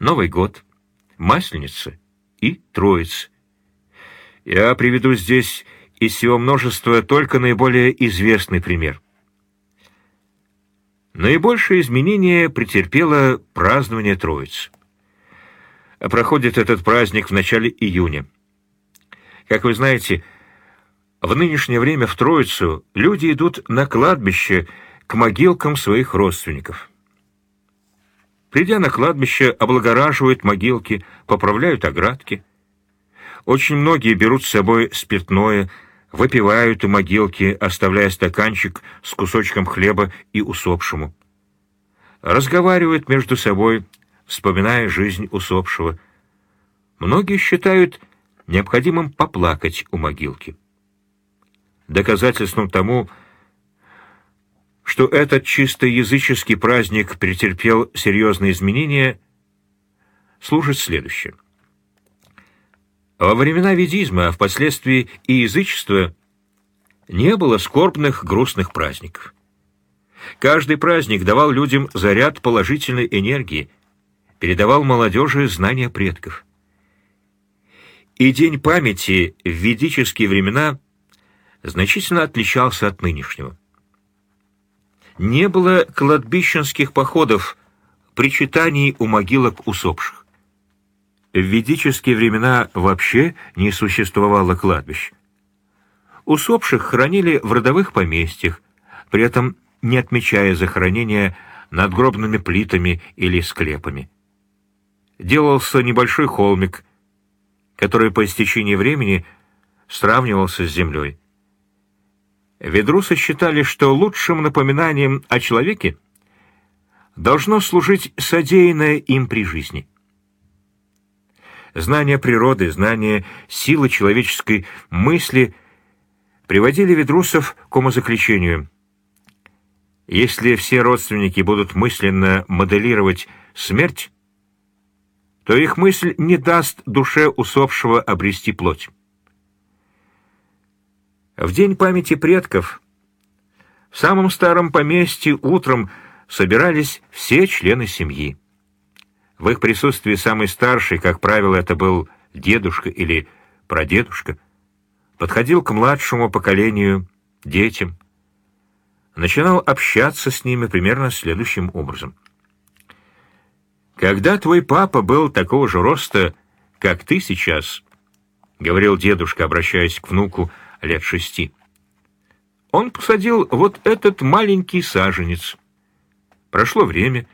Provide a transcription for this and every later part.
Новый год, Масленица и Троица. Я приведу здесь из всего множества только наиболее известный пример. Наибольшее изменение претерпело празднование Троицы. Проходит этот праздник в начале июня. Как вы знаете, в нынешнее время в Троицу люди идут на кладбище к могилкам своих родственников. Придя на кладбище, облагораживают могилки, поправляют оградки. Очень многие берут с собой спиртное, выпивают у могилки, оставляя стаканчик с кусочком хлеба и усопшему. Разговаривают между собой, вспоминая жизнь усопшего. Многие считают необходимым поплакать у могилки. Доказательством тому, что этот чисто языческий праздник претерпел серьезные изменения, служит следующее. Во времена ведизма, а впоследствии и язычества, не было скорбных, грустных праздников. Каждый праздник давал людям заряд положительной энергии, передавал молодежи знания предков. И День памяти в ведические времена значительно отличался от нынешнего. Не было кладбищенских походов, причитаний у могилок усопших. В ведические времена вообще не существовало кладбищ. Усопших хоронили в родовых поместьях, при этом не отмечая захоронения надгробными плитами или склепами. Делался небольшой холмик, который по истечении времени сравнивался с землей. Ведрусы считали, что лучшим напоминанием о человеке должно служить содеянное им при жизни. Знание природы, знание силы человеческой мысли приводили ведрусов к умозаключению. Если все родственники будут мысленно моделировать смерть, то их мысль не даст душе усопшего обрести плоть. В день памяти предков в самом старом поместье утром собирались все члены семьи. В их присутствии самый старший, как правило, это был дедушка или прадедушка, подходил к младшему поколению, детям, начинал общаться с ними примерно следующим образом. «Когда твой папа был такого же роста, как ты сейчас», — говорил дедушка, обращаясь к внуку, — лет шести. Он посадил вот этот маленький саженец. Прошло время,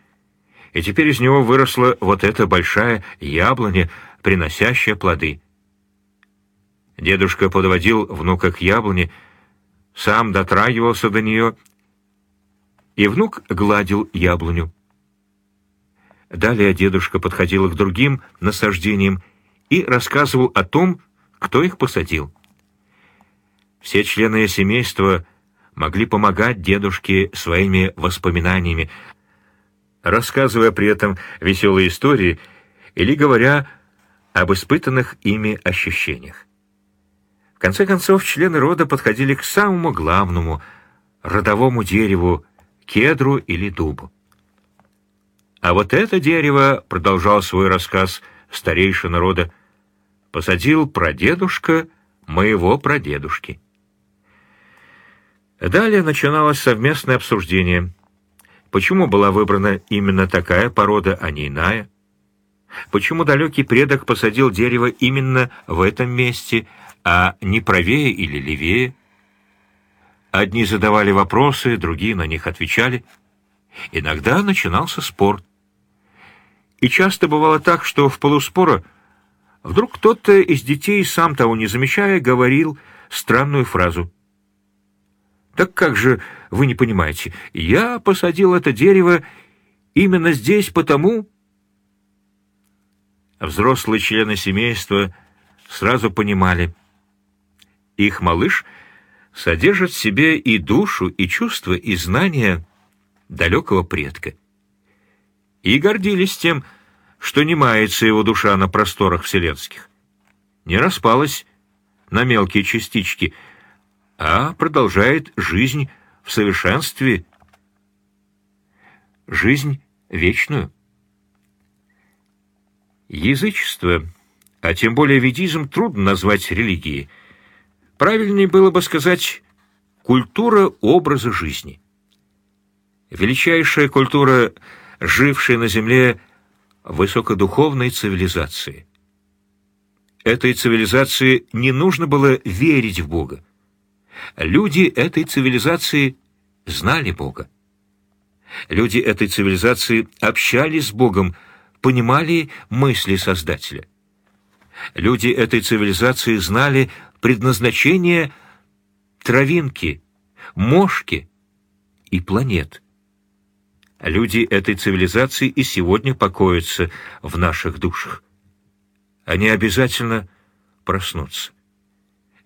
и теперь из него выросла вот эта большая яблоня, приносящая плоды. Дедушка подводил внука к яблоне, сам дотрагивался до нее, и внук гладил яблоню. Далее дедушка подходил к другим насаждениям и рассказывал о том, кто их посадил. Все члены семейства могли помогать дедушке своими воспоминаниями, рассказывая при этом веселые истории или говоря об испытанных ими ощущениях. В конце концов, члены рода подходили к самому главному, родовому дереву, кедру или дубу. А вот это дерево, продолжал свой рассказ старейшина рода, посадил прадедушка моего прадедушки. Далее начиналось совместное обсуждение. Почему была выбрана именно такая порода, а не иная? Почему далекий предок посадил дерево именно в этом месте, а не правее или левее? Одни задавали вопросы, другие на них отвечали. Иногда начинался спор. И часто бывало так, что в полуспора вдруг кто-то из детей, сам того не замечая, говорил странную фразу — так как же вы не понимаете? Я посадил это дерево именно здесь потому... Взрослые члены семейства сразу понимали. Их малыш содержит в себе и душу, и чувства, и знания далекого предка. И гордились тем, что не мается его душа на просторах вселенских. Не распалась на мелкие частички — а продолжает жизнь в совершенстве, жизнь вечную. Язычество, а тем более ведизм, трудно назвать религией. Правильнее было бы сказать «культура образа жизни». Величайшая культура, жившая на Земле высокодуховной цивилизации. Этой цивилизации не нужно было верить в Бога. Люди этой цивилизации знали Бога. Люди этой цивилизации общались с Богом, понимали мысли Создателя. Люди этой цивилизации знали предназначение травинки, мошки и планет. Люди этой цивилизации и сегодня покоятся в наших душах. Они обязательно проснутся.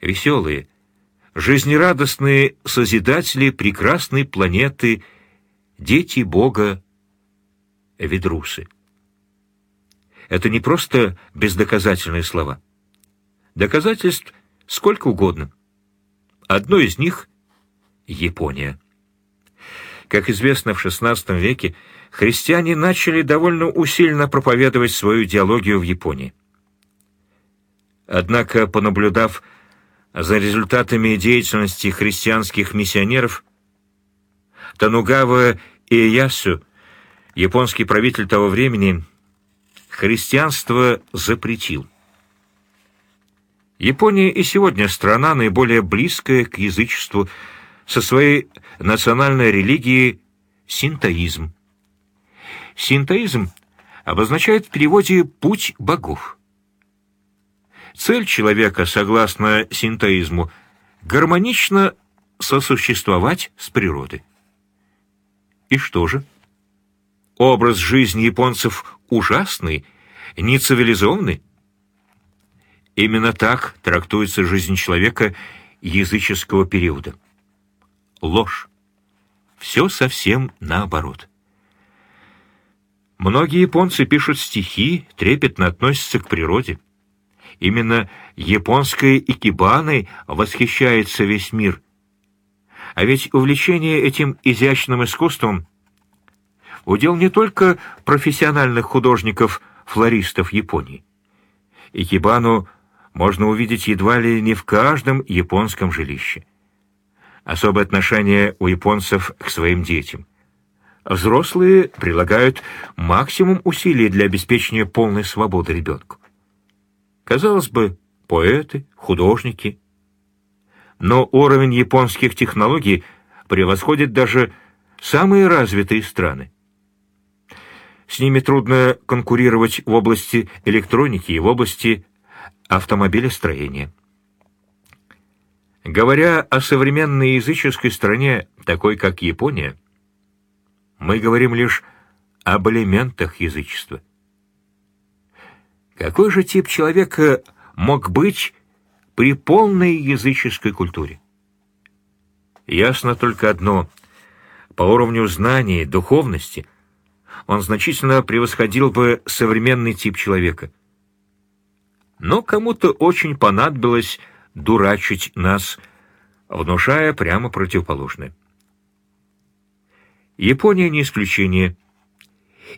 Веселые, жизнерадостные созидатели прекрасной планеты, дети Бога, ведрусы. Это не просто бездоказательные слова. Доказательств сколько угодно. Одно из них — Япония. Как известно, в XVI веке христиане начали довольно усиленно проповедовать свою идеологию в Японии. Однако, понаблюдав за результатами деятельности христианских миссионеров, Танугава Иеясу, японский правитель того времени, христианство запретил. Япония и сегодня страна наиболее близкая к язычеству со своей национальной религией синтоизм. Синтоизм обозначает в переводе «путь богов». Цель человека, согласно синтоизму, гармонично сосуществовать с природой. И что же? Образ жизни японцев ужасный, нецивилизованный? Именно так трактуется жизнь человека языческого периода. Ложь. Все совсем наоборот. Многие японцы пишут стихи, трепетно относятся к природе. Именно японской икебаной восхищается весь мир. А ведь увлечение этим изящным искусством удел не только профессиональных художников-флористов Японии. Икебану можно увидеть едва ли не в каждом японском жилище. Особое отношение у японцев к своим детям. Взрослые прилагают максимум усилий для обеспечения полной свободы ребенку. Казалось бы, поэты, художники. Но уровень японских технологий превосходит даже самые развитые страны. С ними трудно конкурировать в области электроники и в области автомобилестроения. Говоря о современной языческой стране, такой как Япония, мы говорим лишь об элементах язычества. Какой же тип человека мог быть при полной языческой культуре? Ясно только одно. По уровню знаний, духовности – он значительно превосходил бы современный тип человека. Но кому-то очень понадобилось дурачить нас, внушая прямо противоположное. Япония не исключение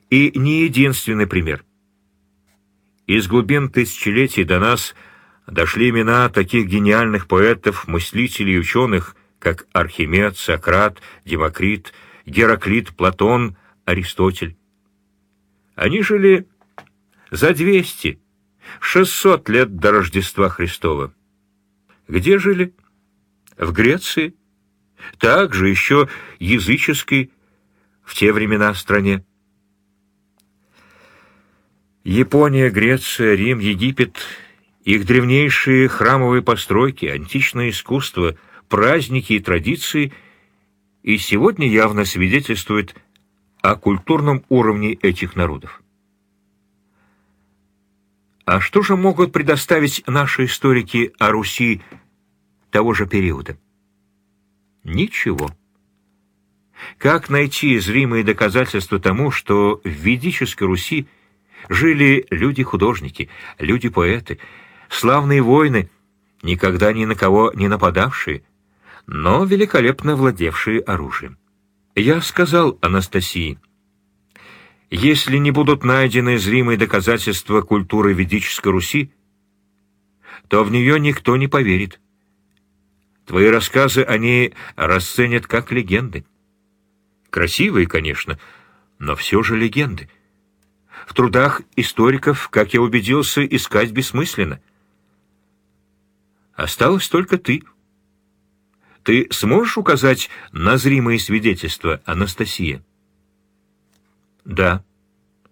и не единственный пример. Из глубин тысячелетий до нас дошли имена таких гениальных поэтов, мыслителей и ученых, как Архимед, Сократ, Демокрит, Гераклит, Платон, Аристотель. Они жили за двести, шестьсот лет до Рождества Христова. Где жили? В Греции. Также еще языческой в те времена стране. Япония, Греция, Рим, Египет, их древнейшие храмовые постройки, античное искусство, праздники и традиции и сегодня явно свидетельствуют о культурном уровне этих народов. А что же могут предоставить наши историки о Руси того же периода? Ничего. Как найти зримые доказательства тому, что в ведической Руси жили люди-художники, люди-поэты, славные воины, никогда ни на кого не нападавшие, но великолепно владевшие оружием? Я сказал Анастасии, Если не будут найдены зримые доказательства культуры ведической Руси, то в нее никто не поверит. Твои рассказы они расценят как легенды. Красивые, конечно, но все же легенды. В трудах историков, как я убедился, искать бессмысленно. Осталось только ты. Ты сможешь указать на зримые свидетельства, Анастасия? Да,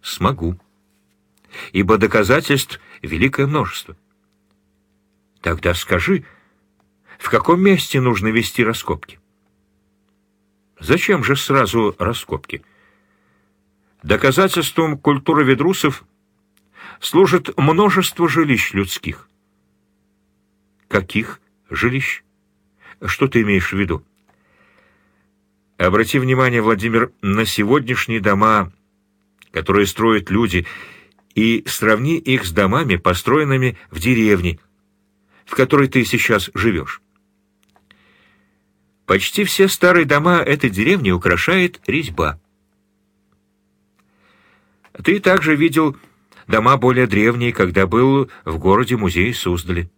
смогу. Ибо доказательств великое множество. Тогда скажи, в каком месте нужно вести раскопки? Зачем же сразу раскопки? Доказательством культуры ведрусов служит множество жилищ людских. Каких жилищ? Что ты имеешь в виду? Обрати внимание, Владимир, на сегодняшние дома которые строят люди, и сравни их с домами, построенными в деревне, в которой ты сейчас живешь. Почти все старые дома этой деревни украшает резьба. Ты также видел дома более древние, когда был в городе музей Суздали.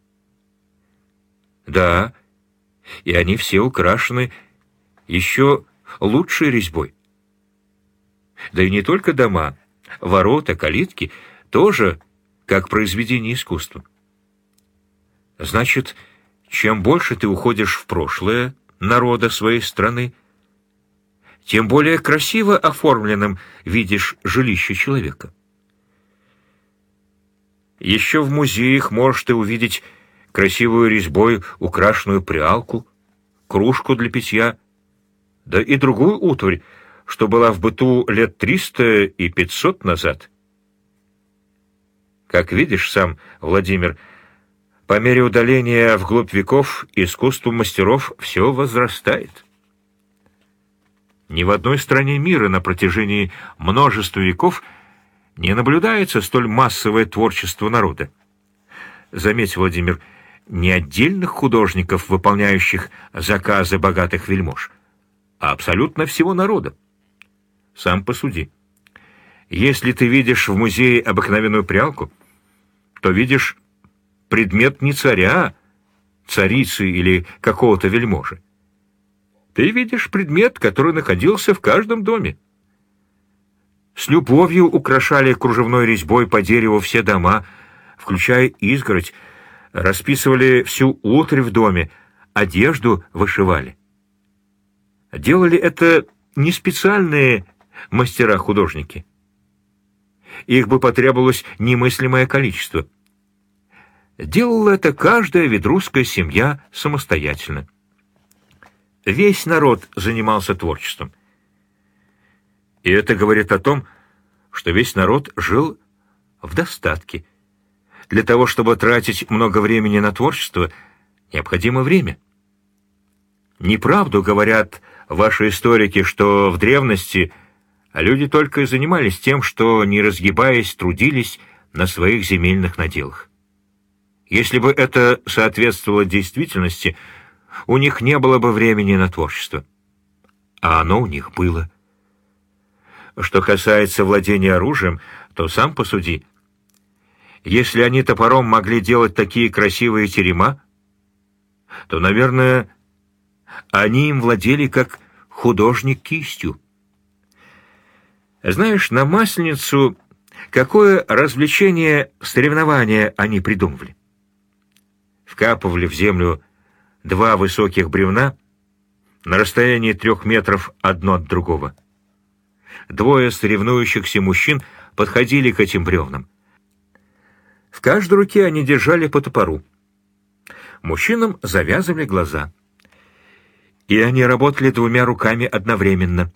Да, и они все украшены еще лучшей резьбой. Да и не только дома, ворота, калитки тоже как произведение искусства. Значит, чем больше ты уходишь в прошлое народа своей страны, тем более красиво оформленным видишь жилище человека. Еще в музеях можешь ты увидеть красивую резьбой украшенную прялку, кружку для питья, да и другую утварь, что была в быту лет триста и пятьсот назад. Как видишь сам, Владимир, по мере удаления вглубь веков искусство мастеров все возрастает. Ни в одной стране мира на протяжении множества веков не наблюдается столь массовое творчество народа. Заметь, Владимир, не отдельных художников, выполняющих заказы богатых вельмож, а абсолютно всего народа. Сам посуди. Если ты видишь в музее обыкновенную прялку, то видишь предмет не царя, царицы или какого-то вельможи. Ты видишь предмет, который находился в каждом доме. С любовью украшали кружевной резьбой по дереву все дома, включая изгородь, расписывали всю утварь в доме, одежду вышивали. Делали это не специальные мастера-художники. Их бы потребовалось немыслимое количество. Делала это каждая ведрусская семья самостоятельно. Весь народ занимался творчеством. И это говорит о том, что весь народ жил в достатке. Для того, чтобы тратить много времени на творчество, необходимо время. Неправду говорят ваши историки, что в древности люди только и занимались тем, что, не разгибаясь, трудились на своих земельных наделах. Если бы это соответствовало действительности, у них не было бы времени на творчество. А оно у них было. Что касается владения оружием, то сам посуди. Если они топором могли делать такие красивые терема, то, наверное, они им владели как художник кистью. Знаешь, на Масленицу какое развлечение соревнования они придумывали? Вкапывали в землю два высоких бревна на расстоянии трех метров одно от другого. Двое соревнующихся мужчин подходили к этим бревнам. В каждой руке они держали по топору. Мужчинам завязывали глаза. И они работали двумя руками одновременно.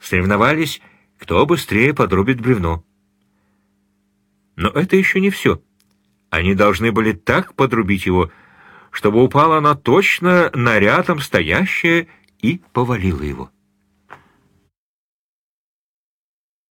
Соревновались кто быстрее подрубит бревно. Но это еще не все. Они должны были так подрубить его, чтобы упало оно точно на рядом стоящее и повалило его.